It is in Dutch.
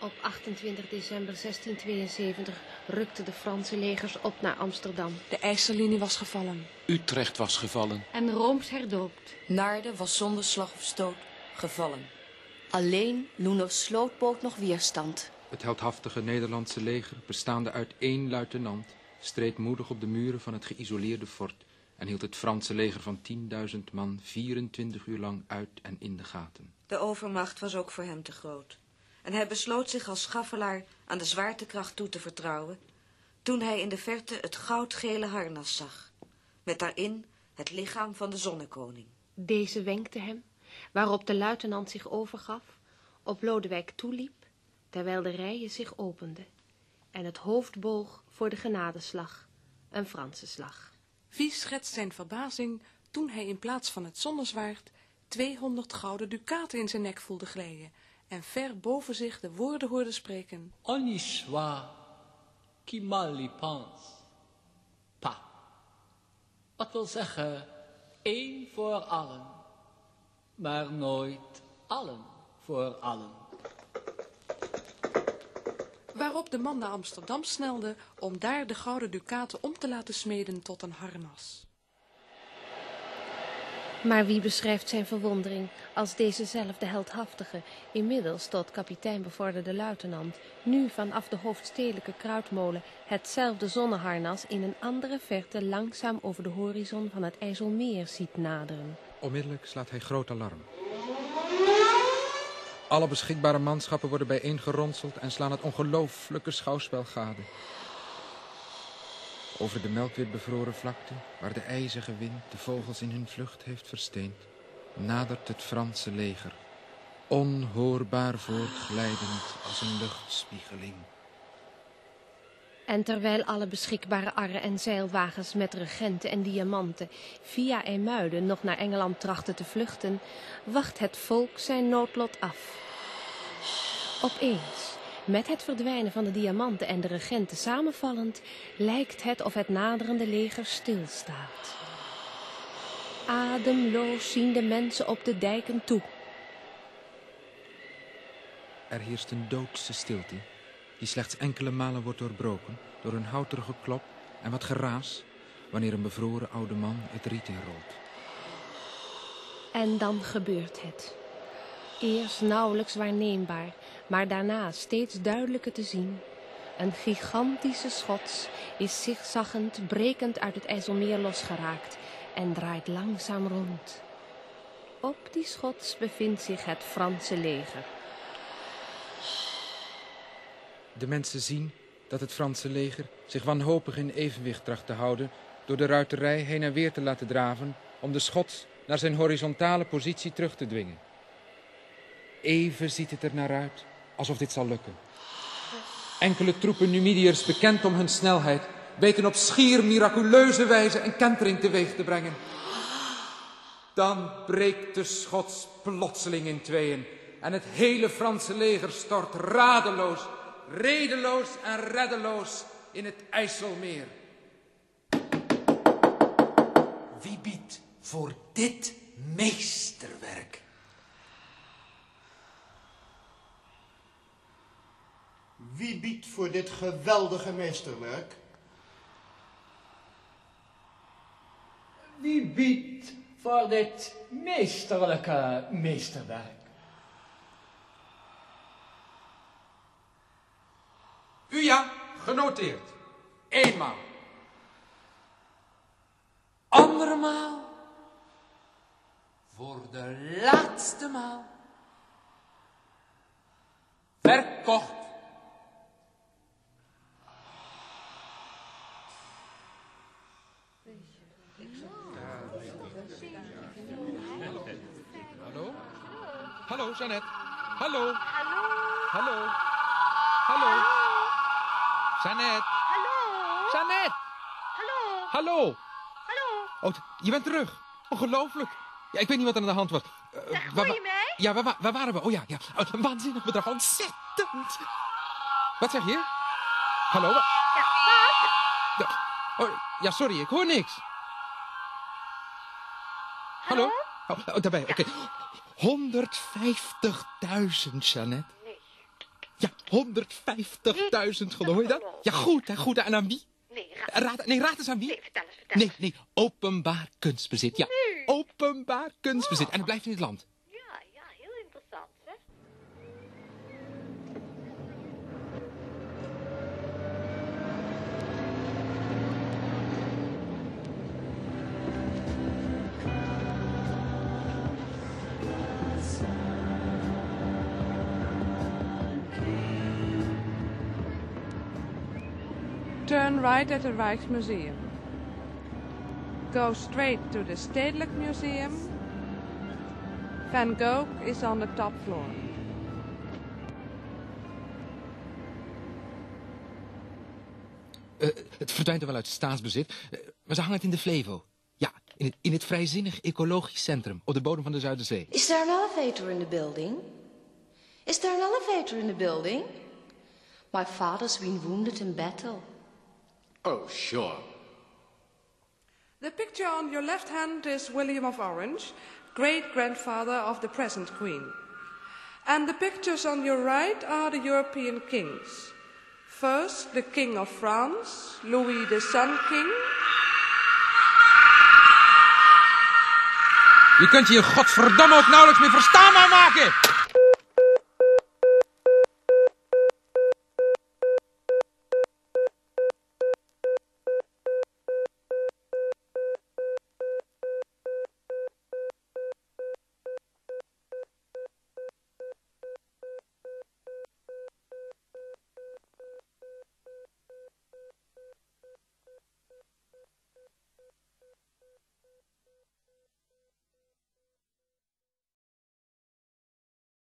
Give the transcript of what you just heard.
Op 28 december 1672 rukten de Franse legers op naar Amsterdam. De IJssellinie was gevallen. Utrecht was gevallen. En Rooms herdoopt. Naarden was zonder slag of stoot gevallen. Alleen Loener Sloot bood nog weerstand. Het heldhaftige Nederlandse leger, bestaande uit één luitenant, streed moedig op de muren van het geïsoleerde fort en hield het Franse leger van 10.000 man 24 uur lang uit en in de gaten. De overmacht was ook voor hem te groot. En hij besloot zich als schaffelaar aan de zwaartekracht toe te vertrouwen, toen hij in de verte het goudgele harnas zag, met daarin het lichaam van de zonnekoning. Deze wenkte hem, waarop de luitenant zich overgaf, op Lodewijk toeliep, terwijl de rijen zich openden en het hoofd boog voor de genadeslag, een Franse slag. Wie schetst zijn verbazing toen hij in plaats van het zonnezwaard 200 gouden ducaten in zijn nek voelde glijden en ver boven zich de woorden hoorde spreken. Y pense. Pa. Wat wil zeggen, één voor allen, maar nooit allen voor allen. Waarop de man naar Amsterdam snelde om daar de gouden ducaten om te laten smeden tot een harnas. Maar wie beschrijft zijn verwondering als dezezelfde heldhaftige, inmiddels tot kapitein bevorderde luitenant, nu vanaf de hoofdstedelijke kruidmolen hetzelfde zonneharnas in een andere verte langzaam over de horizon van het IJsselmeer ziet naderen. Onmiddellijk slaat hij groot alarm. Alle beschikbare manschappen worden bijeengeronseld en slaan het ongelooflijke schouwspel gade. Over de melkwit bevroren vlakte, waar de ijzige wind de vogels in hun vlucht heeft versteend, nadert het Franse leger, onhoorbaar voortglijdend als een luchtspiegeling. En terwijl alle beschikbare arren en zeilwagens met regenten en diamanten via Eemuiden nog naar Engeland trachten te vluchten, wacht het volk zijn noodlot af. Opeens, met het verdwijnen van de diamanten en de regenten samenvallend, lijkt het of het naderende leger stilstaat. Ademloos zien de mensen op de dijken toe. Er heerst een doodse stilte, die slechts enkele malen wordt doorbroken door een houterige klop en wat geraas, wanneer een bevroren oude man het riet inrolt. En dan gebeurt het. Eerst nauwelijks waarneembaar, maar daarna steeds duidelijker te zien. Een gigantische schots is zigzaggend, brekend uit het IJsselmeer losgeraakt en draait langzaam rond. Op die schots bevindt zich het Franse leger. De mensen zien dat het Franse leger zich wanhopig in evenwicht tracht te houden door de ruiterij heen en weer te laten draven om de schots naar zijn horizontale positie terug te dwingen. Even ziet het er naar uit alsof dit zal lukken. Enkele troepen Numidiërs, bekend om hun snelheid, weten op schier miraculeuze wijze een kentering teweeg te brengen. Dan breekt de schots plotseling in tweeën en het hele Franse leger stort radeloos, redeloos en reddeloos in het IJsselmeer. Wie biedt voor dit meesterwerk? Wie biedt voor dit geweldige meesterwerk? Wie biedt voor dit meesterlijke meesterwerk? U ja, genoteerd. Eenmaal. Andermaal. Voor de laatste maal. Verkocht. Hallo, Jeannette. Hallo. Hallo? Hallo. Hallo. Jeannette. Hallo? Jeannette. Hallo? Hallo. Hallo? Oh, je bent terug. Ongelooflijk. Ja, ik weet niet wat er aan de hand was. Waar wa- je mij? Ja, waar, wa- waar waren we? Oh ja, ja. Oh, een waanzinnig bedrag. Ontzettend. Wat zeg je? Hallo? wa- Ja, wat? Ja. Oh, ja, sorry, ik hoor niks. Hallo? Oh, oh, daarbij, oké. 150.000, Jeannette. Ja, 150.000 gulden, hoor je dat? Ja, goed, hè, goed. En aan wie? Nee, raad, Raad, nee, raad eens aan wie? nee, vertel eens, vertel Nee, nee, openbaar kunstbezit. Ja, openbaar kunstbezit. En het blijft in het land. Turn right at the Rijksmuseum. Go straight to the Stedelijk Museum. Van Gogh is on the top floor. Eh, het verdwijnt er wel uit staatsbezit, eh, maar ze hangen het in de Flevo. Ja, in het, in het vrijzinnig ecologisch centrum op de bodem van de Zuiderzee. Is there an elevator in the building? Is there an elevator in the building? My father's been wounded in battle. Oh, sure. The picture on your left hand is William of Orange, great grandfather of the present Queen. And the pictures on your right are the European kings. First, the King of France, Louis the Sun King. Je kunt je in godverdomme ook nauwelijks meer verstaanbaar maken!